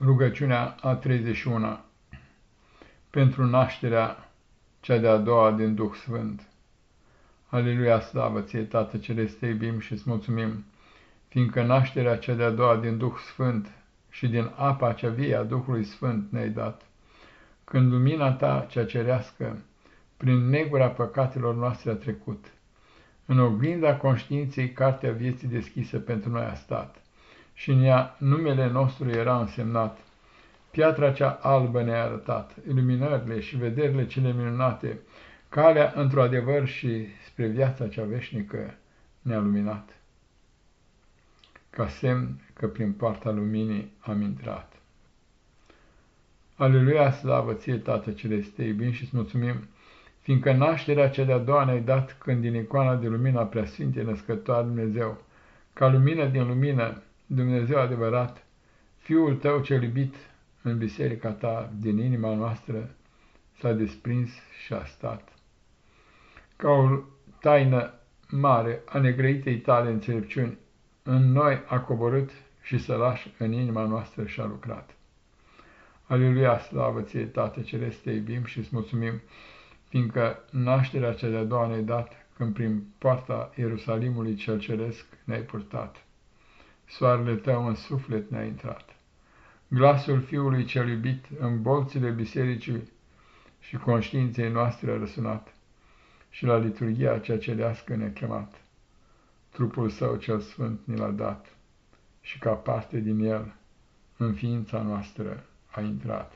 Rugăciunea a 31 Pentru nașterea cea de-a doua din Duh Sfânt. Aleluia, slavă ție, Tată Celeste, iubim și îți mulțumim, fiindcă nașterea cea de-a doua din Duh Sfânt și din apa cea vie a Duhului Sfânt ne-ai dat. Când lumina ta cea cerească prin negura păcatelor noastre a trecut, în oglinda conștiinței cartea vieții deschisă pentru noi a stat și în ea numele nostru era însemnat. Piatra cea albă ne-a arătat, iluminările și vederile cele minunate, calea într-o adevăr și spre viața cea veșnică ne-a luminat. Ca semn că prin poarta luminii am intrat. Aleluia, slavă ție, Tată Celeste, iubim și-ți mulțumim, fiindcă nașterea cea de-a doua ne-ai dat când din icoana de lumina preasfintei născătoare Dumnezeu, ca lumină din lumină, Dumnezeu adevărat, Fiul tău cel iubit în biserica ta din inima noastră s-a desprins și a stat. Ca o taină mare a negrăitei tale înțelepciuni, în noi a coborât și sălaș în inima noastră și-a lucrat. Aleluia, slavă ție, Tată Celeste, te iubim și îți mulțumim, fiindcă nașterea cea de-a doua ne-ai dat, când prin poarta Ierusalimului cel ceresc ne-ai purtat soarele tău în suflet ne-a intrat. Glasul Fiului cel iubit în bolțile bisericii și conștiinței noastre a răsunat și la liturgia cea celească ne-a chemat. Trupul său cel sfânt ni l-a dat și ca parte din el în ființa noastră a intrat.